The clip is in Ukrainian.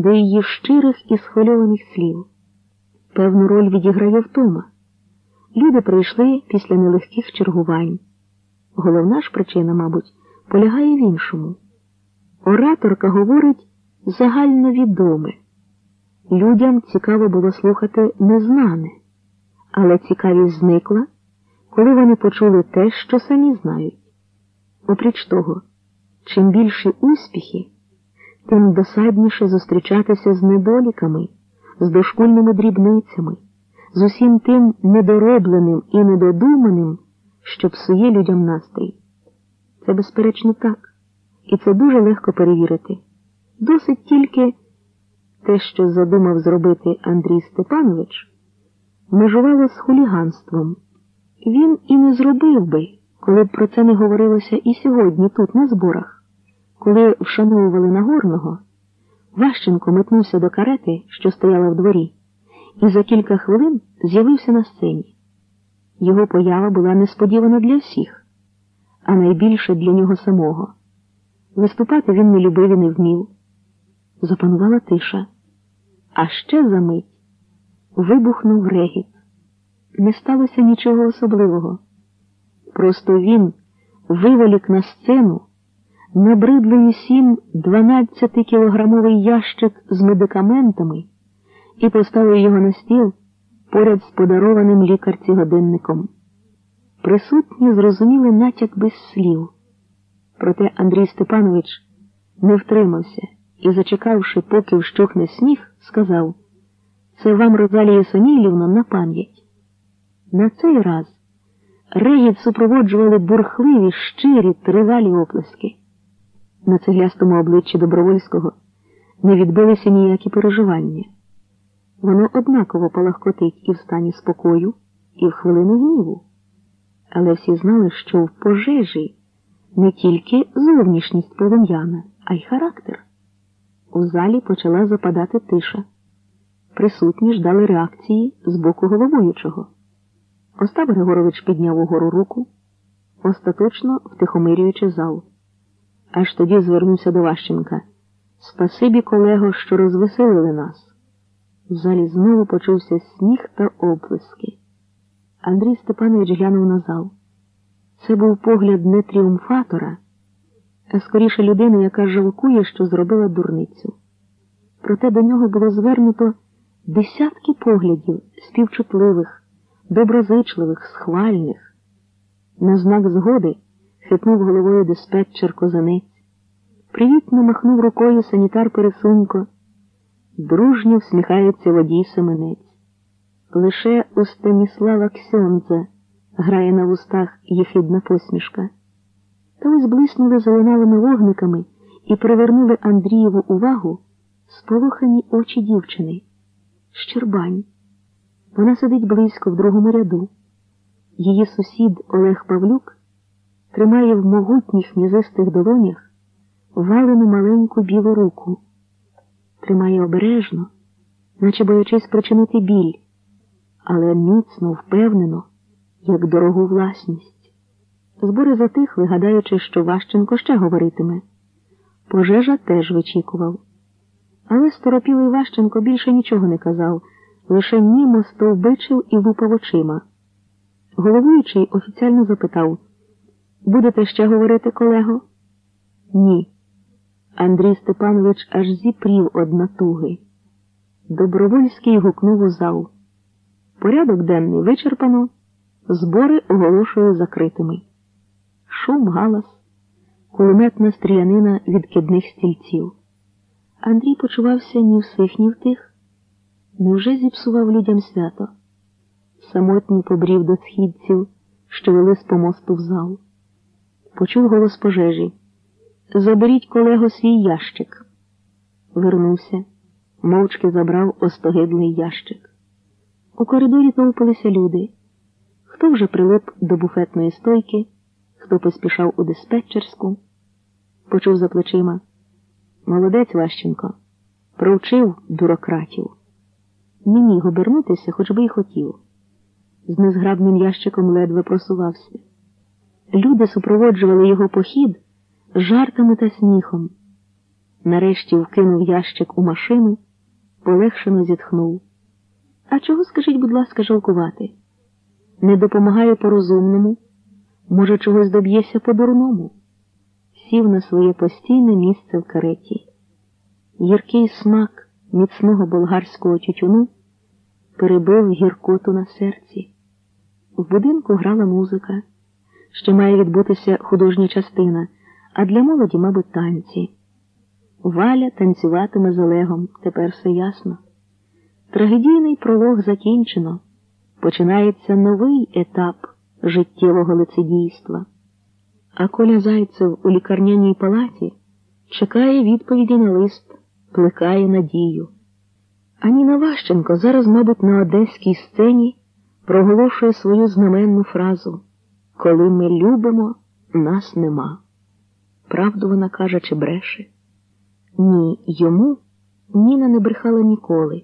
до її щирих і схвильованих слів. Певну роль відіграє втома. Люди прийшли після нелегких чергувань. Головна ж причина, мабуть, полягає в іншому. Ораторка говорить загальновідоме. Людям цікаво було слухати незнане, але цікавість зникла, коли вони почули те, що самі знають. Опріч того, чим більші успіхи, тим досадніше зустрічатися з недоліками, з дошкульними дрібницями, з усім тим недоробленим і недодуманим, що псує людям настрій. Це, безперечно, так, і це дуже легко перевірити. Досить тільки те, що задумав зробити Андрій Степанович, межувало з хуліганством. Він і не зробив би, коли б про це не говорилося і сьогодні тут, на зборах, коли вшановували Нагорного, Ващенко метнувся до карети, що стояла в дворі, і за кілька хвилин з'явився на сцені. Його поява була несподівана для всіх, а найбільше для нього самого. Виступати він не любив і не вмів. Запанувала тиша, а ще за мить вибухнув регіт. Не сталося нічого особливого. Просто він виволік на сцену набридлий усім 12-кілограмовий ящик з медикаментами і поставив його на стіл поряд з подарованим лікарці годинником. Присутні зрозуміли натяк без слів. Проте Андрій Степанович не втримався і, зачекавши, поки вщухне сніг, сказав це вам, Розалія Самілівна, на пам'ять. На цей раз регіт супроводжували бурхливі, щирі, тривалі оплески. На цеглястому обличчі Добровольського не відбилися ніякі переживання. Воно однаково палахкотить і в стані спокою, і в хвилину гніву. Але всі знали, що в пожежі не тільки зовнішність полум'яна, а й характер. У залі почала западати тиша. Присутні ждали реакції з боку головуючого. Остап Григорович підняв угору руку, остаточно втихомирюючи зал. Аж тоді звернувся до Ващенка. Спасибі, колего, що розвеселили нас. В залі знову почувся сніг та оплески. Андрій Степанович глянув на зал. Це був погляд не тріумфатора, а скоріше людини, яка жалкує, що зробила дурницю. Проте до нього було звернуто десятки поглядів співчутливих, доброзичливих, схвальних. На знак згоди хитнув головою диспетчер козанець, привітно махнув рукою санітар Пересунько, дружньо всміхається водій Семенець. Лише у Станіслава Ксьонза грає на вустах єхидна посмішка. Та ось блиснули зеленалими вогниками і привернули Андрієву увагу сполохані очі дівчини. Щербань. Вона сидить близько в другому ряду. Її сусід Олег Павлюк тримає в могутніх м'язистих долонях валену маленьку білу руку, тримає обережно, наче боячись причинити біль, але міцно, впевнено, як дорогу власність. Збори затихли, гадаючи, що Ващенко ще говоритиме. Пожежа теж вичікував. Але сторопілий Ващенко більше нічого не казав, лише німо стовбичив і лупав очима. Головуючий офіціально запитав Будете ще говорити, колего? Ні. Андрій Степанович аж зіпрів од натуги. Добровольський гукнув у зал. Порядок денний вичерпано, збори оголошую закритими. Шум, галас, кулеметна стрілянина відкидних стільців. Андрій почувався ні в сих, ні в тих. Невже зіпсував людям свято? Самотній побрів до східців, що вели з помосту в зал. Почув голос пожежі. Заберіть колего свій ящик. Вернувся, мовчки забрав остогидлий ящик. У коридорі товпилися люди. Хто вже прилип до буфетної стойки, хто поспішав у диспетчерську, почув за плечима. Молодець Ващенко, провчив бюрократів. Не міг обернутися, хоч би й хотів. З незграбним ящиком ледве просувався. Люди супроводжували його похід жартами та сміхом. нарешті вкинув ящик у машину, полегшено зітхнув. А чого, скажіть, будь ласка, жалкувати? Не допомагає по-розумному, може, чогось доб'єся по-дурному. Сів на своє постійне місце в кареті. Гіркий смак міцного болгарського тютюну перебив гіркоту на серці. В будинку грала музика, що має відбутися художня частина, а для молоді, мабуть, танці. Валя танцюватиме з Олегом, тепер все ясно. Трагедійний пролог закінчено. Починається новий етап життєвого лицедійства. А Коля Зайцев у лікарняній палаті чекає відповіді на лист, плекає надію. Аніна Ващенко зараз, мабуть, на одеській сцені проголошує свою знаменну фразу Коли ми любимо, нас нема. Правду вона каже чи бреше? Ні, йому Ніна не брехала ніколи.